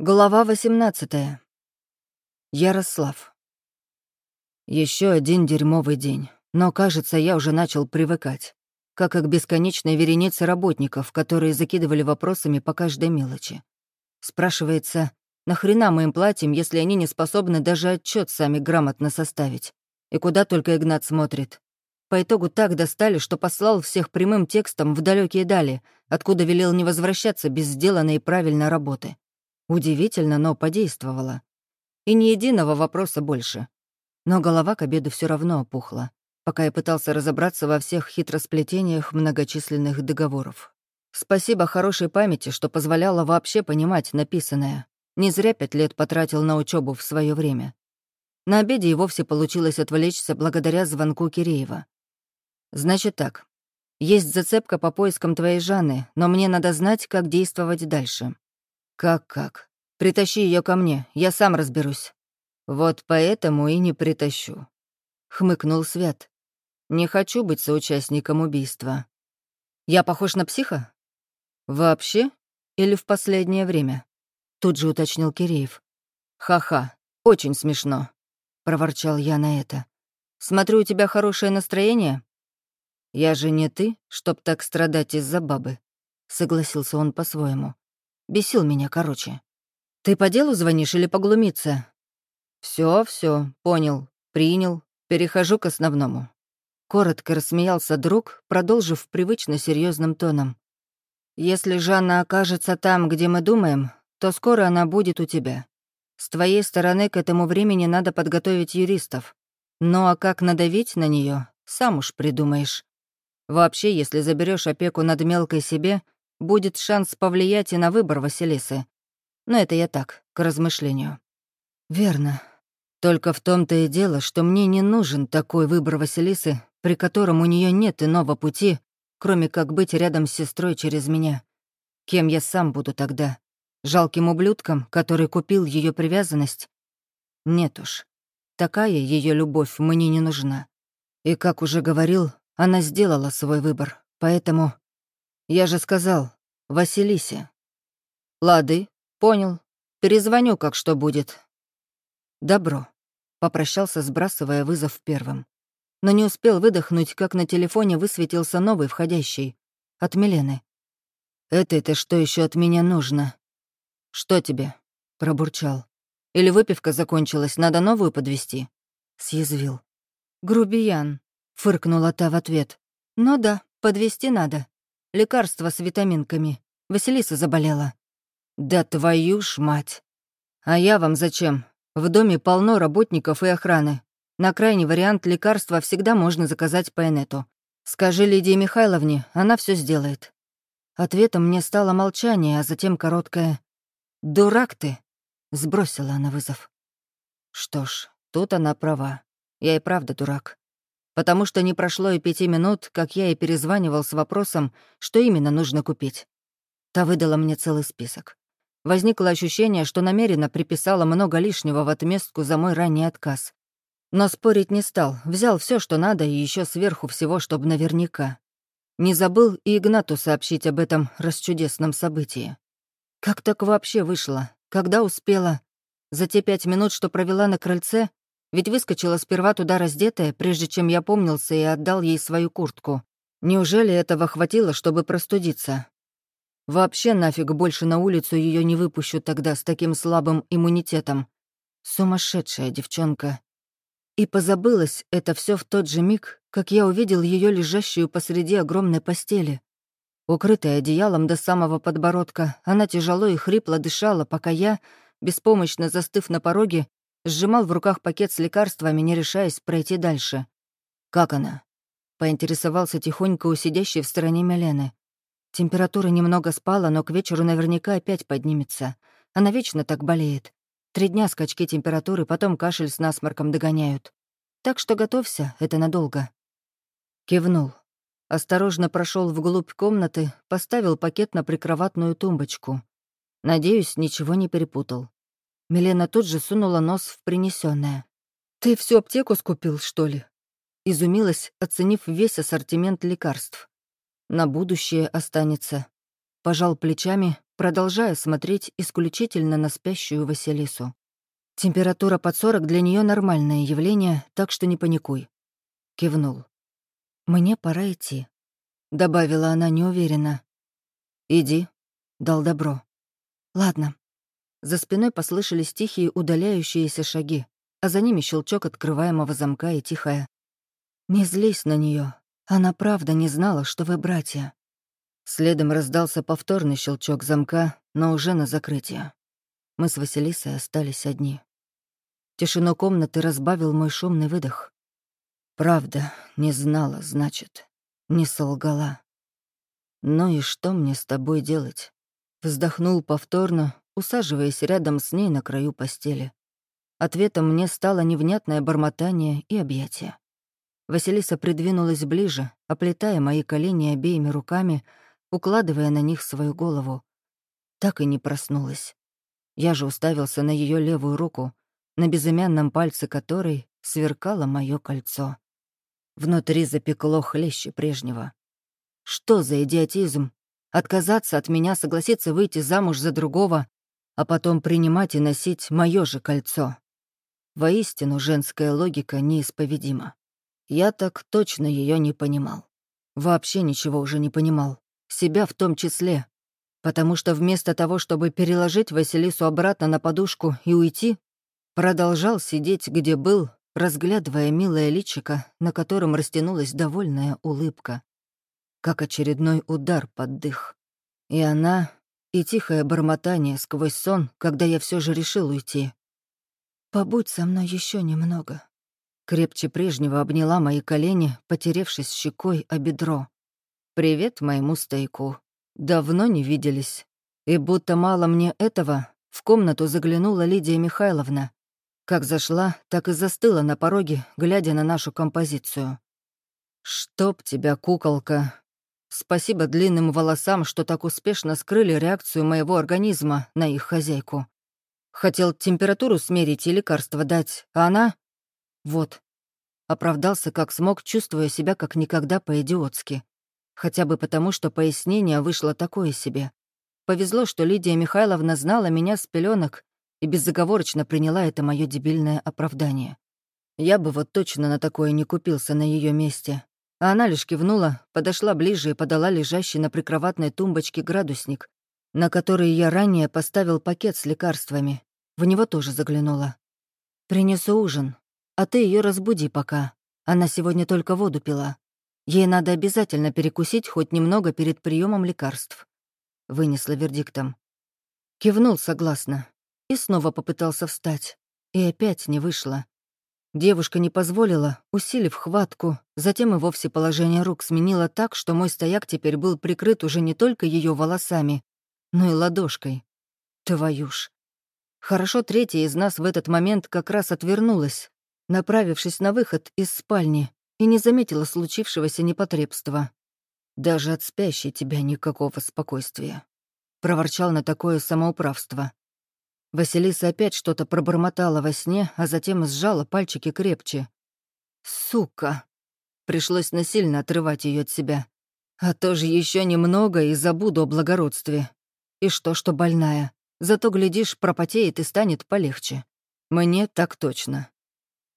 Глава 18. Ярослав. Еще один дерьмовый день, но, кажется, я уже начал привыкать, как к бесконечной веренице работников, которые закидывали вопросами по каждой мелочи. Спрашивается, нахрена мы им платим, если они не способны даже отчет сами грамотно составить? И куда только Игнат смотрит. По итогу так достали, что послал всех прямым текстом в далекие дали, откуда велел не возвращаться без сделанной и правильной работы. Удивительно, но подействовало. И ни единого вопроса больше. Но голова к обеду все равно опухла, пока я пытался разобраться во всех хитросплетениях многочисленных договоров. Спасибо хорошей памяти, что позволяло вообще понимать написанное. Не зря пять лет потратил на учебу в свое время. На обеде и вовсе получилось отвлечься благодаря звонку Киреева. «Значит так. Есть зацепка по поискам твоей Жанны, но мне надо знать, как действовать дальше. «Как-как? Притащи ее ко мне, я сам разберусь». «Вот поэтому и не притащу», — хмыкнул Свят. «Не хочу быть соучастником убийства». «Я похож на психа?» «Вообще? Или в последнее время?» Тут же уточнил Киреев. «Ха-ха, очень смешно», — проворчал я на это. «Смотрю, у тебя хорошее настроение?» «Я же не ты, чтоб так страдать из-за бабы», — согласился он по-своему. Бесил меня, короче. Ты по делу звонишь или поглумиться? Все, все, понял, принял, перехожу к основному. Коротко рассмеялся друг, продолжив привычно серьезным тоном. «Если Жанна окажется там, где мы думаем, то скоро она будет у тебя. С твоей стороны к этому времени надо подготовить юристов. Ну а как надавить на нее, сам уж придумаешь. Вообще, если заберешь опеку над мелкой себе, будет шанс повлиять и на выбор Василисы. Но это я так, к размышлению. Верно. Только в том-то и дело, что мне не нужен такой выбор Василисы, при котором у нее нет иного пути, кроме как быть рядом с сестрой через меня. Кем я сам буду тогда? Жалким ублюдком, который купил ее привязанность? Нет уж. Такая ее любовь мне не нужна. И, как уже говорил, она сделала свой выбор, поэтому я же сказал, Василисе. Лады, понял. Перезвоню, как что будет. Добро. Попрощался, сбрасывая вызов первым. Но не успел выдохнуть, как на телефоне высветился новый входящий. От Милены. «Это-то что еще от меня нужно?» «Что тебе?» — пробурчал. «Или выпивка закончилась, надо новую подвести? Съязвил. «Грубиян», — фыркнула та в ответ. «Ну да, подвести надо. Лекарство с витаминками. Василиса заболела». «Да твою ж мать! А я вам зачем? В доме полно работников и охраны. На крайний вариант лекарства всегда можно заказать по инету. Скажи Лидии Михайловне, она все сделает». Ответом мне стало молчание, а затем короткое «Дурак ты!» — сбросила она вызов. Что ж, тут она права. Я и правда дурак потому что не прошло и пяти минут, как я и перезванивал с вопросом, что именно нужно купить. Та выдала мне целый список. Возникло ощущение, что намеренно приписала много лишнего в отместку за мой ранний отказ. Но спорить не стал, взял все, что надо, и еще сверху всего, чтобы наверняка. Не забыл и Игнату сообщить об этом расчудесном событии. Как так вообще вышло? Когда успела? За те пять минут, что провела на крыльце, ведь выскочила сперва туда раздетая, прежде чем я помнился и отдал ей свою куртку. Неужели этого хватило, чтобы простудиться? Вообще нафиг больше на улицу ее не выпущу тогда с таким слабым иммунитетом. Сумасшедшая девчонка. И позабылось это все в тот же миг, как я увидел ее лежащую посреди огромной постели. Укрытая одеялом до самого подбородка, она тяжело и хрипло дышала, пока я, беспомощно застыв на пороге, Сжимал в руках пакет с лекарствами, не решаясь пройти дальше. «Как она?» — поинтересовался тихонько у сидящей в стороне Милены. Температура немного спала, но к вечеру наверняка опять поднимется. Она вечно так болеет. Три дня скачки температуры, потом кашель с насморком догоняют. Так что готовься, это надолго. Кивнул. Осторожно прошел вглубь комнаты, поставил пакет на прикроватную тумбочку. Надеюсь, ничего не перепутал. Милена тут же сунула нос в принесенное. «Ты всю аптеку скупил, что ли?» Изумилась, оценив весь ассортимент лекарств. «На будущее останется». Пожал плечами, продолжая смотреть исключительно на спящую Василису. «Температура под 40 для нее нормальное явление, так что не паникуй». Кивнул. «Мне пора идти», — добавила она неуверенно. «Иди», — дал добро. «Ладно». За спиной послышались тихие удаляющиеся шаги, а за ними щелчок открываемого замка и тихая. «Не злись на нее. Она правда не знала, что вы братья». Следом раздался повторный щелчок замка, но уже на закрытие. Мы с Василисой остались одни. Тишину комнаты разбавил мой шумный выдох. Правда, не знала, значит, не солгала. Ну и что мне с тобой делать? Вздохнул повторно, усаживаясь рядом с ней на краю постели. Ответом мне стало невнятное бормотание и объятие. Василиса придвинулась ближе, оплетая мои колени обеими руками, укладывая на них свою голову. Так и не проснулась. Я же уставился на ее левую руку, на безымянном пальце которой сверкало мое кольцо. Внутри запекло хлеще прежнего. Что за идиотизм? Отказаться от меня, согласиться выйти замуж за другого, а потом принимать и носить мое же кольцо. Воистину, женская логика неисповедима. Я так точно ее не понимал. Вообще ничего уже не понимал себя в том числе, потому что вместо того, чтобы переложить Василису обратно на подушку и уйти, продолжал сидеть, где был, разглядывая милое личико, на котором растянулась довольная улыбка, как очередной удар под дых. И она, и тихое бормотание сквозь сон, когда я все же решил уйти. «Побудь со мной еще немного», крепче прежнего обняла мои колени, потеревшись щекой о бедро. «Привет моему стейку. Давно не виделись. И будто мало мне этого, в комнату заглянула Лидия Михайловна. Как зашла, так и застыла на пороге, глядя на нашу композицию. «Чтоб тебя, куколка!» Спасибо длинным волосам, что так успешно скрыли реакцию моего организма на их хозяйку. Хотел температуру смерить и лекарство дать, а она... Вот. Оправдался как смог, чувствуя себя как никогда по-идиотски. Хотя бы потому, что пояснение вышло такое себе. Повезло, что Лидия Михайловна знала меня с пеленок и безоговорочно приняла это мое дебильное оправдание. Я бы вот точно на такое не купился на ее месте. А она лишь кивнула, подошла ближе и подала лежащий на прикроватной тумбочке градусник, на который я ранее поставил пакет с лекарствами. В него тоже заглянула. «Принесу ужин, а ты ее разбуди пока. Она сегодня только воду пила. Ей надо обязательно перекусить хоть немного перед приемом лекарств. Вынесла вердиктом. Кивнул согласно. И снова попытался встать. И опять не вышло. Девушка не позволила, усилив хватку, затем и вовсе положение рук сменила так, что мой стояк теперь был прикрыт уже не только ее волосами, но и ладошкой. Твою ж. Хорошо третья из нас в этот момент как раз отвернулась, направившись на выход из спальни, и не заметила случившегося непотребства. Даже от спящей тебя никакого спокойствия. Проворчал на такое самоуправство. Василиса опять что-то пробормотала во сне, а затем сжала пальчики крепче. «Сука!» Пришлось насильно отрывать ее от себя. А то же еще немного и забуду о благородстве. И что, что больная. Зато, глядишь, пропотеет и станет полегче. Мне так точно.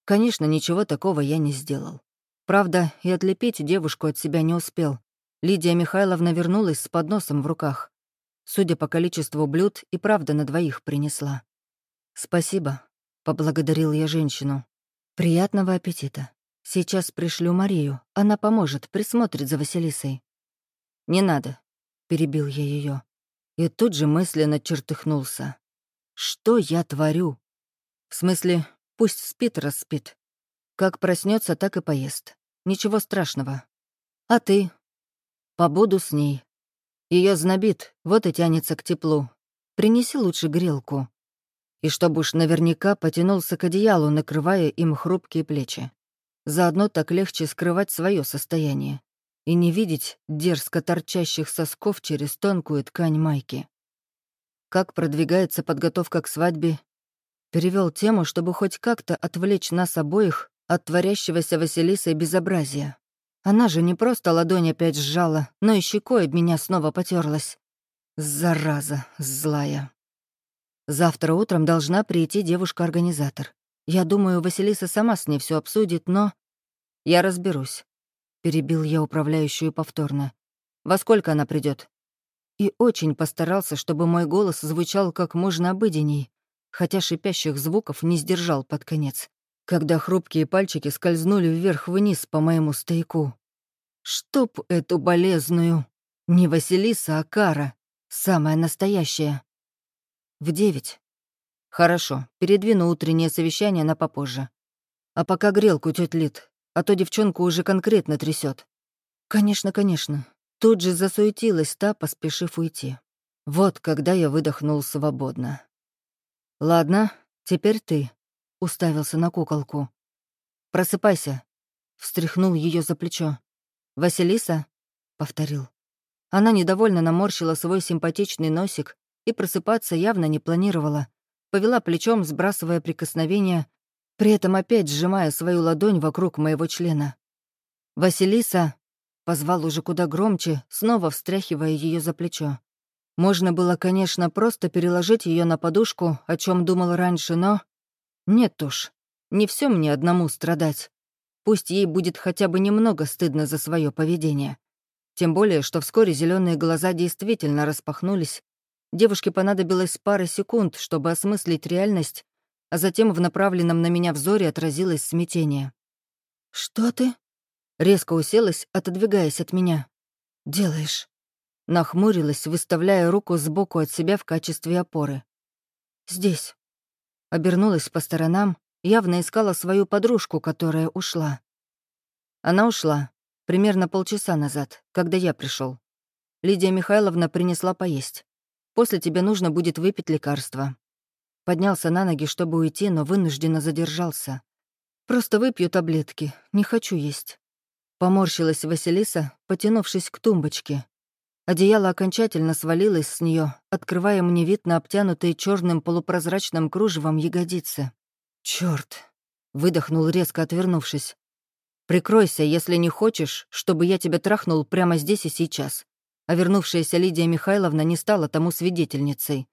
Конечно, ничего такого я не сделал. Правда, и отлепить девушку от себя не успел. Лидия Михайловна вернулась с подносом в руках. Судя по количеству блюд, и правда на двоих принесла. «Спасибо», — поблагодарил я женщину. «Приятного аппетита. Сейчас пришлю Марию. Она поможет, присмотрит за Василисой». «Не надо», — перебил я ее. И тут же мысленно чертыхнулся. «Что я творю?» «В смысле, пусть спит, распит. Как проснется, так и поест. Ничего страшного. А ты? Побуду с ней. Ее знобит, вот и тянется к теплу. Принеси лучше грелку. И чтобы уж наверняка потянулся к одеялу, накрывая им хрупкие плечи. Заодно так легче скрывать свое состояние и не видеть дерзко торчащих сосков через тонкую ткань майки. Как продвигается подготовка к свадьбе? Перевел тему, чтобы хоть как-то отвлечь нас обоих от творящегося Василисой безобразия. Она же не просто ладонь опять сжала, но и щекой об меня снова потерлась. Зараза злая. Завтра утром должна прийти девушка-организатор. Я думаю, Василиса сама с ней все обсудит, но... Я разберусь. Перебил я управляющую повторно. Во сколько она придет? И очень постарался, чтобы мой голос звучал как можно обыденней, хотя шипящих звуков не сдержал под конец, когда хрупкие пальчики скользнули вверх-вниз по моему стояку. Чтоб эту болезную! Не Василиса, а Кара. Самая настоящая. В девять. Хорошо, передвину утреннее совещание на попозже. А пока грелку тёть Лид, а то девчонку уже конкретно трясет. Конечно, конечно. Тут же засуетилась та, поспешив уйти. Вот когда я выдохнул свободно. «Ладно, теперь ты», — уставился на куколку. «Просыпайся», — встряхнул ее за плечо. «Василиса?» — повторил. Она недовольно наморщила свой симпатичный носик и просыпаться явно не планировала. Повела плечом, сбрасывая прикосновение, при этом опять сжимая свою ладонь вокруг моего члена. «Василиса!» — позвал уже куда громче, снова встряхивая ее за плечо. Можно было, конечно, просто переложить ее на подушку, о чем думал раньше, но... Нет уж, не все мне одному страдать. Пусть ей будет хотя бы немного стыдно за свое поведение. Тем более, что вскоре зеленые глаза действительно распахнулись. Девушке понадобилось пара секунд, чтобы осмыслить реальность, а затем в направленном на меня взоре отразилось смятение. «Что ты?» Резко уселась, отодвигаясь от меня. «Делаешь?» Нахмурилась, выставляя руку сбоку от себя в качестве опоры. «Здесь». Обернулась по сторонам, явно искала свою подружку, которая ушла. Она ушла, Примерно полчаса назад, когда я пришел. Лидия Михайловна принесла поесть. После тебе нужно будет выпить лекарство. Поднялся на ноги, чтобы уйти, но вынужденно задержался. Просто выпью таблетки, не хочу есть. Поморщилась Василиса, потянувшись к тумбочке. Одеяло окончательно свалилось с нее, открывая мне вид на обтянутые черным полупрозрачным кружевом ягодицы. Черт! выдохнул резко отвернувшись. Прикройся, если не хочешь, чтобы я тебя трахнул прямо здесь и сейчас. А вернувшаяся Лидия Михайловна не стала тому свидетельницей.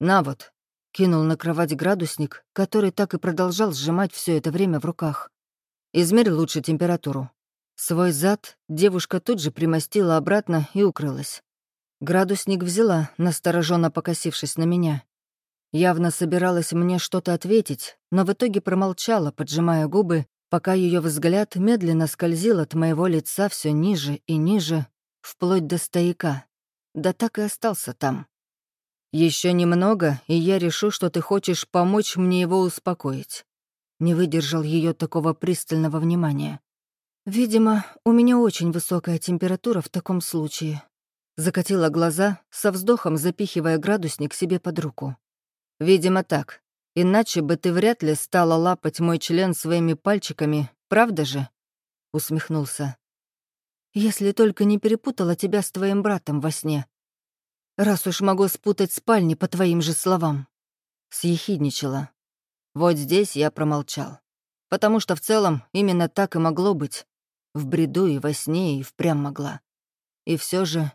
На вот, кинул на кровать градусник, который так и продолжал сжимать все это время в руках. Измерь лучше температуру. Свой зад девушка тут же примостила обратно и укрылась. Градусник взяла, настороженно покосившись на меня. Явно собиралась мне что-то ответить, но в итоге промолчала, поджимая губы пока ее взгляд медленно скользил от моего лица все ниже и ниже, вплоть до стояка. Да так и остался там. Еще немного, и я решу, что ты хочешь помочь мне его успокоить. Не выдержал ее такого пристального внимания. Видимо, у меня очень высокая температура в таком случае. Закатила глаза, со вздохом запихивая градусник себе под руку. Видимо, так. Иначе бы ты вряд ли стала лапать мой член своими пальчиками, правда же?» — усмехнулся. «Если только не перепутала тебя с твоим братом во сне. Раз уж могу спутать спальни по твоим же словам». Съехидничала. Вот здесь я промолчал. Потому что в целом именно так и могло быть. В бреду и во сне и впрямь могла. И все же...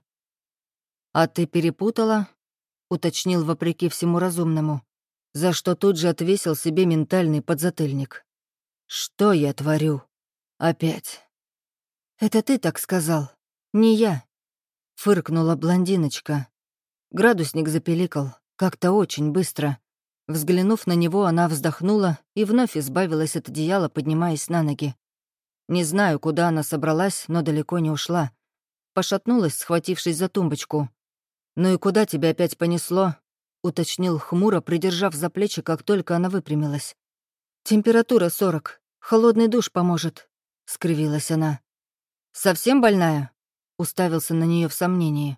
«А ты перепутала?» — уточнил вопреки всему разумному за что тут же отвесил себе ментальный подзатыльник. «Что я творю? Опять?» «Это ты так сказал, не я», — фыркнула блондиночка. Градусник запеликал, как-то очень быстро. Взглянув на него, она вздохнула и вновь избавилась от одеяла, поднимаясь на ноги. Не знаю, куда она собралась, но далеко не ушла. Пошатнулась, схватившись за тумбочку. «Ну и куда тебя опять понесло?» — уточнил хмуро, придержав за плечи, как только она выпрямилась. «Температура сорок. Холодный душ поможет», — скривилась она. «Совсем больная?» — уставился на нее в сомнении.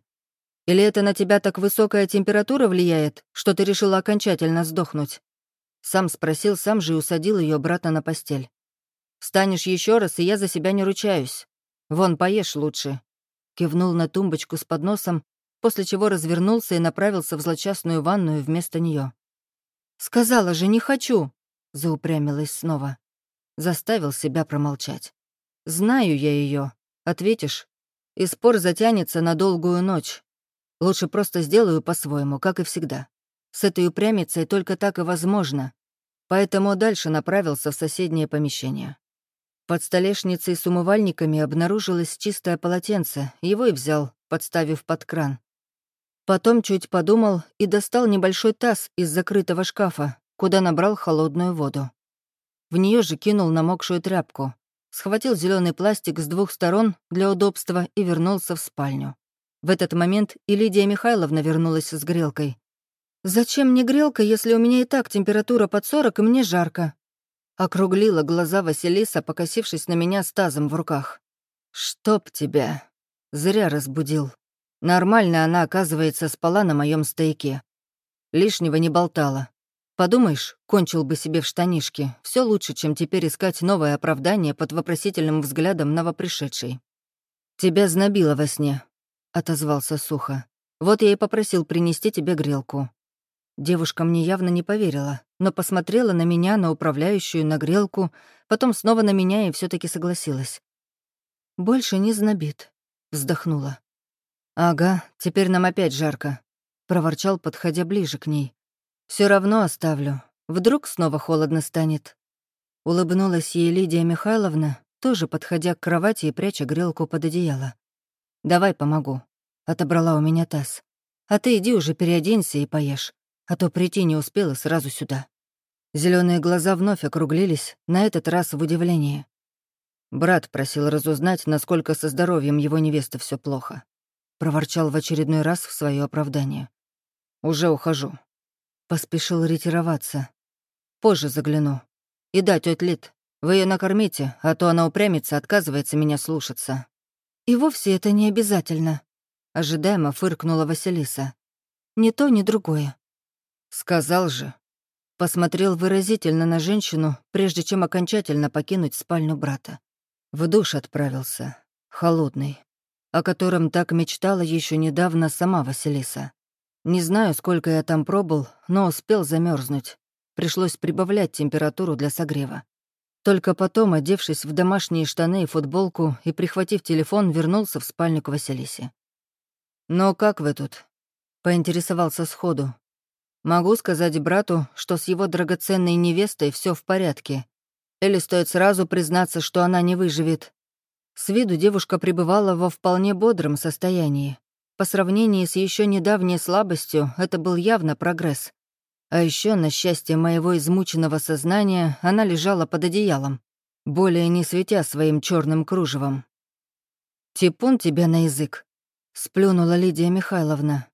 «Или это на тебя так высокая температура влияет, что ты решила окончательно сдохнуть?» Сам спросил, сам же и усадил ее обратно на постель. «Встанешь еще раз, и я за себя не ручаюсь. Вон, поешь лучше». Кивнул на тумбочку с подносом, после чего развернулся и направился в злочастную ванную вместо нее. «Сказала же, не хочу!» — заупрямилась снова. Заставил себя промолчать. «Знаю я ее, ответишь, и спор затянется на долгую ночь. Лучше просто сделаю по-своему, как и всегда. С этой упрямицей только так и возможно. Поэтому дальше направился в соседнее помещение. Под столешницей с умывальниками обнаружилось чистое полотенце, его и взял, подставив под кран. Потом чуть подумал и достал небольшой таз из закрытого шкафа, куда набрал холодную воду. В нее же кинул намокшую тряпку, схватил зеленый пластик с двух сторон для удобства и вернулся в спальню. В этот момент и Лидия Михайловна вернулась с грелкой. «Зачем мне грелка, если у меня и так температура под сорок и мне жарко?» Округлила глаза Василиса, покосившись на меня с тазом в руках. «Чтоб тебя!» Зря разбудил. Нормально она, оказывается, спала на моем стейке. Лишнего не болтала. Подумаешь, кончил бы себе в штанишки. Все лучше, чем теперь искать новое оправдание под вопросительным взглядом новопришедшей. «Тебя знобило во сне», — отозвался сухо. «Вот я и попросил принести тебе грелку». Девушка мне явно не поверила, но посмотрела на меня, на управляющую, на грелку, потом снова на меня и все таки согласилась. «Больше не знобит», — вздохнула. «Ага, теперь нам опять жарко», — проворчал, подходя ближе к ней. Все равно оставлю. Вдруг снова холодно станет». Улыбнулась ей Лидия Михайловна, тоже подходя к кровати и пряча грелку под одеяло. «Давай помогу», — отобрала у меня таз. «А ты иди уже переоденься и поешь, а то прийти не успела сразу сюда». Зеленые глаза вновь округлились, на этот раз в удивлении. Брат просил разузнать, насколько со здоровьем его невесты все плохо. Проворчал в очередной раз в свое оправдание. «Уже ухожу. Поспешил ретироваться. Позже загляну. И да, тётя Лид, вы ее накормите, а то она упрямится, отказывается меня слушаться. И вовсе это не обязательно. Ожидаемо фыркнула Василиса. Ни то, ни другое. Сказал же. Посмотрел выразительно на женщину, прежде чем окончательно покинуть спальню брата. В душ отправился. Холодный. О котором так мечтала еще недавно сама Василиса. Не знаю, сколько я там пробыл, но успел замерзнуть. Пришлось прибавлять температуру для согрева. Только потом, одевшись в домашние штаны и футболку и прихватив телефон, вернулся в спальню к Василисе. «Но как вы тут?» — поинтересовался сходу. «Могу сказать брату, что с его драгоценной невестой все в порядке. Или стоит сразу признаться, что она не выживет?» С виду девушка пребывала во вполне бодром состоянии, по сравнению с еще недавней слабостью, это был явно прогресс. А еще, на счастье моего измученного сознания, она лежала под одеялом, более не светя своим черным кружевом. «Типун тебя на язык», — сплюнула Лидия Михайловна.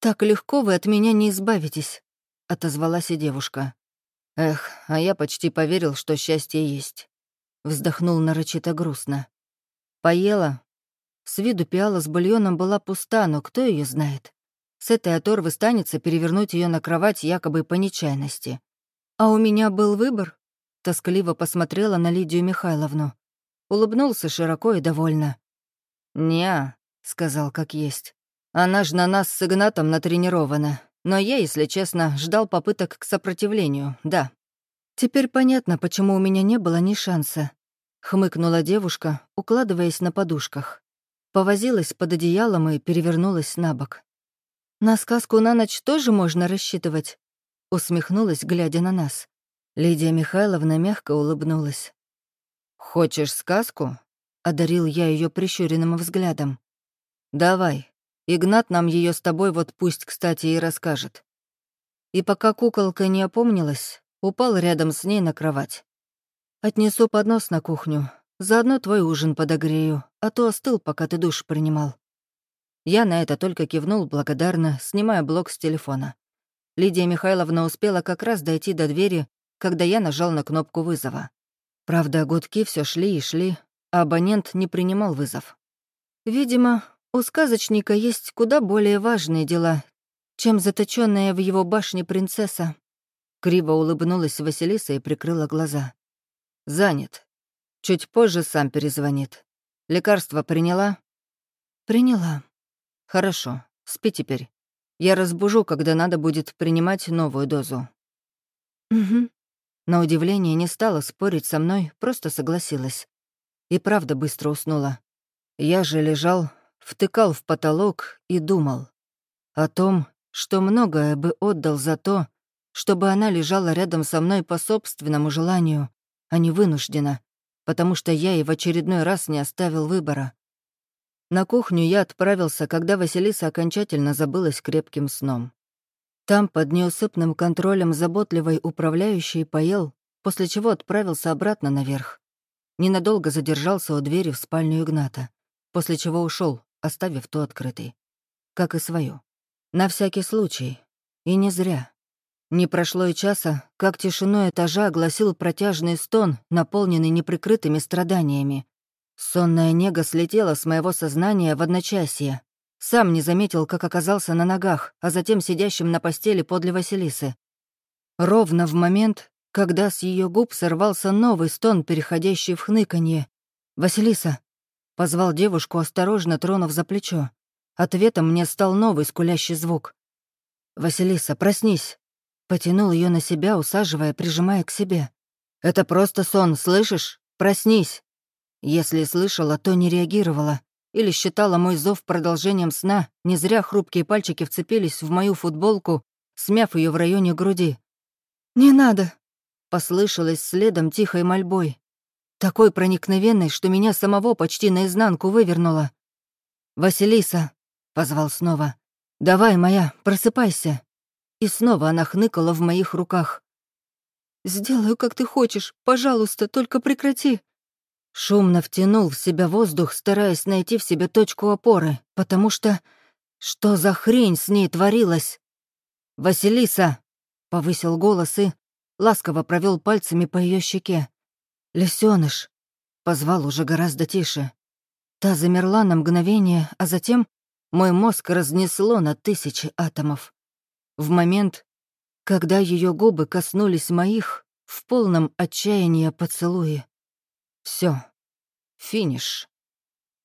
«Так легко вы от меня не избавитесь», — отозвалась и девушка. «Эх, а я почти поверил, что счастье есть», — вздохнул нарочито грустно. «Поела, с виду пиала с бульоном была пуста, но кто ее знает? С этой оторвы станется перевернуть ее на кровать якобы по нечаянности. А у меня был выбор. Тоскливо посмотрела на Лидию Михайловну. Улыбнулся широко и довольно. «Не-а», сказал как есть. «Она ж на нас с Игнатом натренирована. Но я, если честно, ждал попыток к сопротивлению, да». Теперь понятно, почему у меня не было ни шанса. Хмыкнула девушка, укладываясь на подушках. Повозилась под одеялом и перевернулась на бок. «На сказку на ночь тоже можно рассчитывать?» Усмехнулась, глядя на нас. Лидия Михайловна мягко улыбнулась. «Хочешь сказку?» — одарил я ее прищуренным взглядом. «Давай. Игнат нам ее с тобой вот пусть, кстати, и расскажет». И пока куколка не опомнилась, упал рядом с ней на кровать. «Отнесу поднос на кухню, Заодно твой ужин подогрею, а то остыл, пока ты душ принимал». Я на это только кивнул благодарно, снимая блок с телефона. Лидия Михайловна успела как раз дойти до двери, когда я нажал на кнопку вызова. Правда, гудки все шли и шли, а абонент не принимал вызов. Видимо, у сказочника есть куда более важные дела, чем заточенная в его башне принцесса. Криво улыбнулась Василиса и прикрыла глаза. «Занят. Чуть позже сам перезвонит. Лекарство приняла? Приняла. Хорошо. Спи теперь. Я разбужу, когда надо будет принимать новую дозу. Угу. На удивление не стала спорить со мной, просто согласилась. И правда быстро уснула. Я же лежал, втыкал в потолок и думал. О том, что многое бы отдал за то, чтобы она лежала рядом со мной по собственному желанию, а не вынуждена, потому что я ей в очередной раз не оставил выбора. На кухню я отправился, когда Василиса окончательно забылась крепким сном. Там, под неусыпным контролем заботливой управляющей, поел, после чего отправился обратно наверх. Ненадолго задержался у двери в спальню Игната, после чего ушел, оставив ту открытой. Как и свою. На всякий случай. И не зря. Не прошло и часа, как тишину этажа огласил протяжный стон, наполненный неприкрытыми страданиями. Сонная нега слетела с моего сознания в одночасье. Сам не заметил, как оказался на ногах, а затем сидящим на постели подле Василисы. Ровно в момент, когда с ее губ сорвался новый стон, переходящий в хныканье. «Василиса!» — позвал девушку, осторожно тронув за плечо. Ответом мне стал новый скулящий звук. «Василиса, проснись!» Потянул ее на себя, усаживая, прижимая к себе. «Это просто сон, слышишь? Проснись!» Если слышала, то не реагировала. Или считала мой зов продолжением сна, не зря хрупкие пальчики вцепились в мою футболку, смяв ее в районе груди. «Не надо!» — послышалось следом тихой мольбой. Такой проникновенной, что меня самого почти наизнанку вывернуло. «Василиса!» — позвал снова. «Давай, моя, просыпайся!» И снова она хныкала в моих руках. «Сделаю, как ты хочешь. Пожалуйста, только прекрати». Шумно втянул в себя воздух, стараясь найти в себе точку опоры, потому что... Что за хрень с ней творилась? «Василиса!» — повысил голос и ласково провел пальцами по ее щеке. «Лисёныш!» — позвал уже гораздо тише. Та замерла на мгновение, а затем мой мозг разнесло на тысячи атомов в момент, когда ее губы коснулись моих в полном отчаянии поцелуи. Все, финиш.